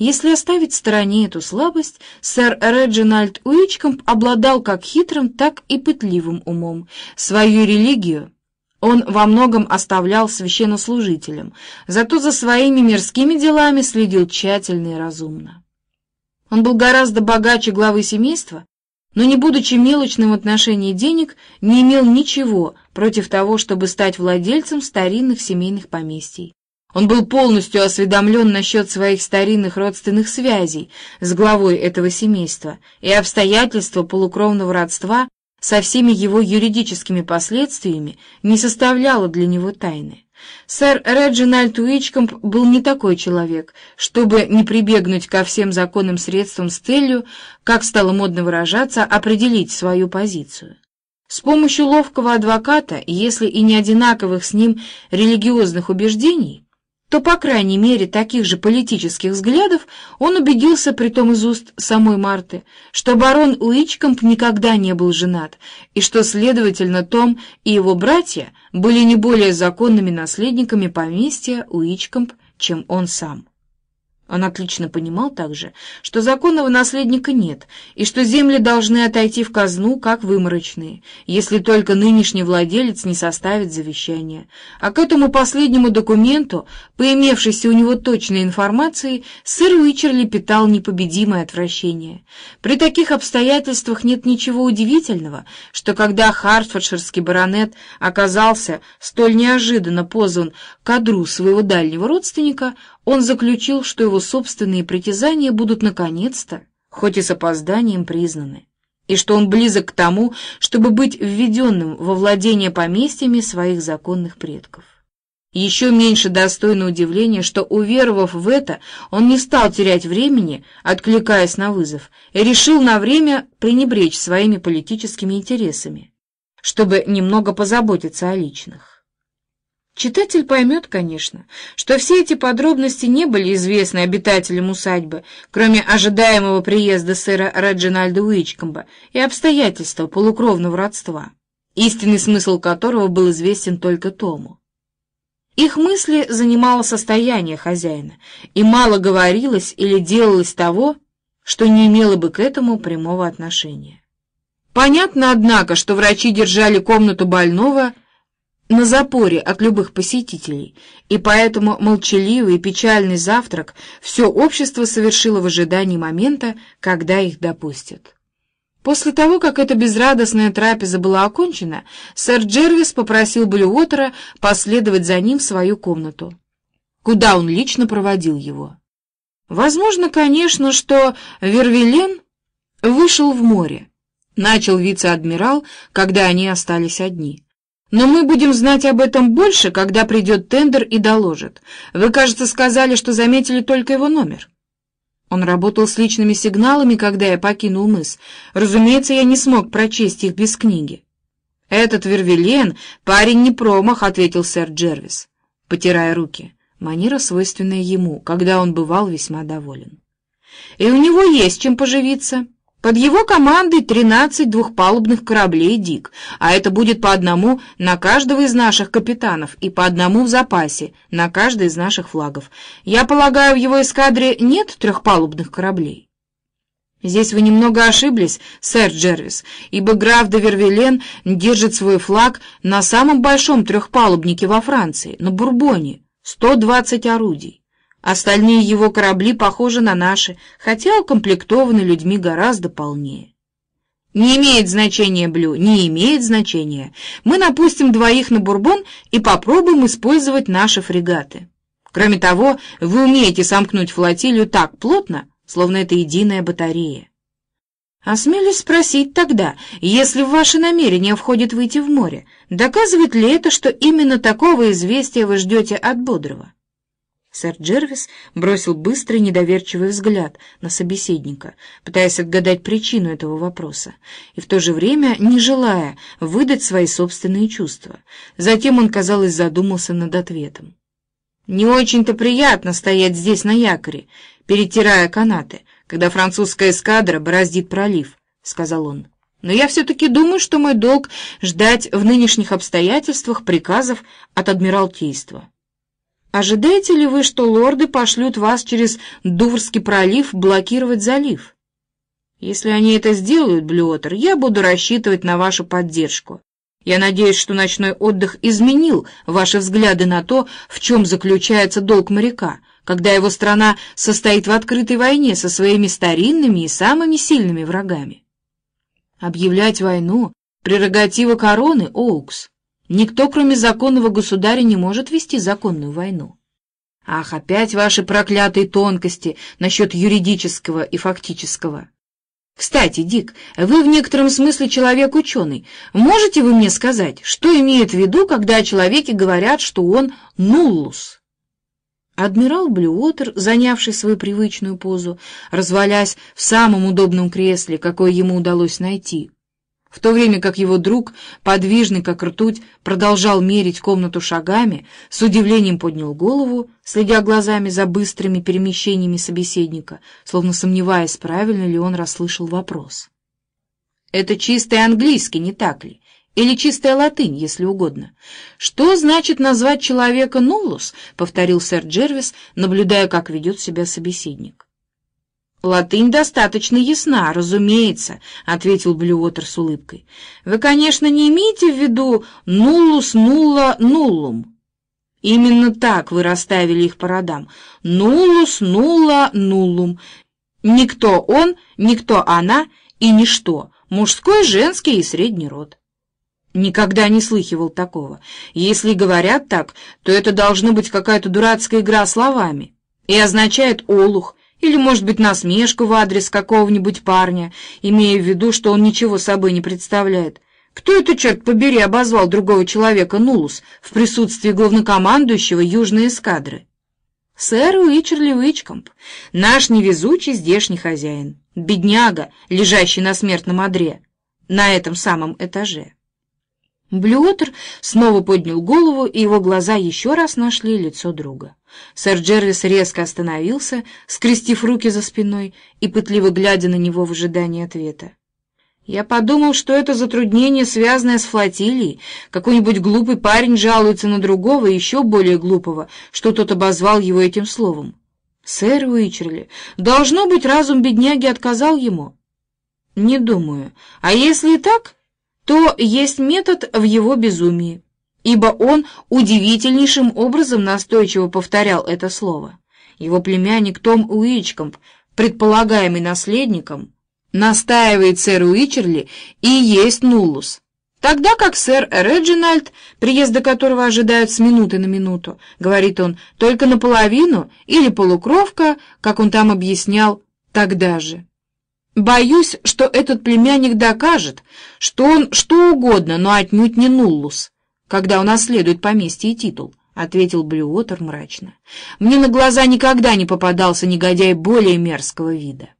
Если оставить в стороне эту слабость, сэр Реджинальд Уичкомп обладал как хитрым, так и пытливым умом. Свою религию он во многом оставлял священнослужителям, зато за своими мирскими делами следил тщательно и разумно. Он был гораздо богаче главы семейства, но, не будучи мелочным в отношении денег, не имел ничего против того, чтобы стать владельцем старинных семейных поместий. Он был полностью осведомлен насчет своих старинных родственных связей с главой этого семейства, и обстоятельства полукровного родства со всеми его юридическими последствиями не составляло для него тайны. Сэр Реджинальд Уичкомп был не такой человек, чтобы не прибегнуть ко всем законным средствам с целью, как стало модно выражаться, определить свою позицию. С помощью ловкого адвоката, если и не одинаковых с ним религиозных убеждений, то, по крайней мере, таких же политических взглядов он убедился, притом из уст самой Марты, что барон Уичкомп никогда не был женат, и что, следовательно, Том и его братья были не более законными наследниками поместья Уичкомп, чем он сам. Он отлично понимал также, что законного наследника нет, и что земли должны отойти в казну, как выморочные, если только нынешний владелец не составит завещание. А к этому последнему документу, по имевшейся у него точной информации, сэр Уичерли питал непобедимое отвращение. При таких обстоятельствах нет ничего удивительного, что когда хартфордширский баронет оказался столь неожиданно позван к одру своего дальнего родственника, он заключил, что его собственные притязания будут наконец-то, хоть и с опозданием, признаны, и что он близок к тому, чтобы быть введенным во владение поместьями своих законных предков. Еще меньше достойно удивления, что, уверовав в это, он не стал терять времени, откликаясь на вызов, и решил на время пренебречь своими политическими интересами, чтобы немного позаботиться о личных. Читатель поймет, конечно, что все эти подробности не были известны обитателям усадьбы, кроме ожидаемого приезда сэра Реджинальда Уичкомба и обстоятельства полукровного родства, истинный смысл которого был известен только Тому. Их мысли занимало состояние хозяина, и мало говорилось или делалось того, что не имело бы к этому прямого отношения. Понятно, однако, что врачи держали комнату больного на запоре от любых посетителей, и поэтому молчаливый и печальный завтрак все общество совершило в ожидании момента, когда их допустят. После того, как эта безрадостная трапеза была окончена, сэр Джервис попросил Блюотера последовать за ним в свою комнату, куда он лично проводил его. Возможно, конечно, что Вервилен вышел в море, начал вице-адмирал, когда они остались одни. Но мы будем знать об этом больше, когда придет тендер и доложит. Вы, кажется, сказали, что заметили только его номер. Он работал с личными сигналами, когда я покинул мыс. Разумеется, я не смог прочесть их без книги. «Этот Вервилен — парень не промах», — ответил сэр Джервис, потирая руки. Манера, свойственная ему, когда он бывал весьма доволен. «И у него есть чем поживиться». Под его командой 13 двухпалубных кораблей «Дик», а это будет по одному на каждого из наших капитанов и по одному в запасе на каждый из наших флагов. Я полагаю, в его эскадре нет трехпалубных кораблей? Здесь вы немного ошиблись, сэр Джервис, ибо граф де Вервилен держит свой флаг на самом большом трехпалубнике во Франции, на Бурбоне, 120 орудий. Остальные его корабли похожи на наши, хотя укомплектованы людьми гораздо полнее. Не имеет значения, Блю, не имеет значения. Мы напустим двоих на Бурбон и попробуем использовать наши фрегаты. Кроме того, вы умеете сомкнуть флотилию так плотно, словно это единая батарея. Осмелюсь спросить тогда, если в ваши намерения входит выйти в море, доказывает ли это, что именно такого известия вы ждете от Бодрого? Сэр Джервис бросил быстрый недоверчивый взгляд на собеседника, пытаясь отгадать причину этого вопроса, и в то же время не желая выдать свои собственные чувства. Затем он, казалось, задумался над ответом. «Не очень-то приятно стоять здесь на якоре, перетирая канаты, когда французская эскадра бороздит пролив», — сказал он. «Но я все-таки думаю, что мой долг — ждать в нынешних обстоятельствах приказов от Адмиралтейства». Ожидаете ли вы, что лорды пошлют вас через Дуврский пролив блокировать залив? Если они это сделают, Блюотер, я буду рассчитывать на вашу поддержку. Я надеюсь, что ночной отдых изменил ваши взгляды на то, в чем заключается долг моряка, когда его страна состоит в открытой войне со своими старинными и самыми сильными врагами. Объявлять войну — прерогатива короны, Оукс. Никто, кроме законного государя, не может вести законную войну. Ах, опять ваши проклятые тонкости насчет юридического и фактического. Кстати, Дик, вы в некотором смысле человек-ученый. Можете вы мне сказать, что имеют в виду, когда о человеке говорят, что он нуллус? Адмирал Блюотер, занявший свою привычную позу, развалясь в самом удобном кресле, какое ему удалось найти, в то время как его друг, подвижный как ртуть, продолжал мерить комнату шагами, с удивлением поднял голову, следя глазами за быстрыми перемещениями собеседника, словно сомневаясь, правильно ли он расслышал вопрос. «Это чистый английский, не так ли? Или чистая латынь, если угодно. Что значит назвать человека нулус?» — повторил сэр Джервис, наблюдая, как ведет себя собеседник. «Латынь достаточно ясна, разумеется», — ответил Блюотер с улыбкой. «Вы, конечно, не имеете в виду «нуллус нулла нуллум». Именно так вы расставили их по родам. «Нуллус нулла нуллум». Никто он, никто она и ничто. Мужской, женский и средний род. Никогда не слыхивал такого. Если говорят так, то это должно быть какая-то дурацкая игра словами. И означает «олух», или, может быть, насмешку в адрес какого-нибудь парня, имея в виду, что он ничего собой не представляет. Кто это, черт побери, обозвал другого человека Нулус в присутствии главнокомандующего Южной эскадры? Сэр Уичерли Уичкомп, наш невезучий здешний хозяин, бедняга, лежащий на смертном одре, на этом самом этаже. Блюотер снова поднял голову, и его глаза еще раз нашли лицо друга. Сэр Джервис резко остановился, скрестив руки за спиной и пытливо глядя на него в ожидании ответа. Я подумал, что это затруднение, связанное с флотилией. Какой-нибудь глупый парень жалуется на другого, еще более глупого, что тот обозвал его этим словом. Сэр Уичерли, должно быть, разум бедняги отказал ему. Не думаю. А если и так, то есть метод в его безумии ибо он удивительнейшим образом настойчиво повторял это слово. Его племянник Том Уичкомп, предполагаемый наследником, настаивает сэр Уичерли и есть Нуллус, тогда как сэр Реджинальд, приезда которого ожидают с минуты на минуту, говорит он, только наполовину или полукровка, как он там объяснял, тогда же. Боюсь, что этот племянник докажет, что он что угодно, но отнюдь не Нуллус когда унаследует поместье и титул», — ответил Блюотер мрачно. «Мне на глаза никогда не попадался негодяй более мерзкого вида».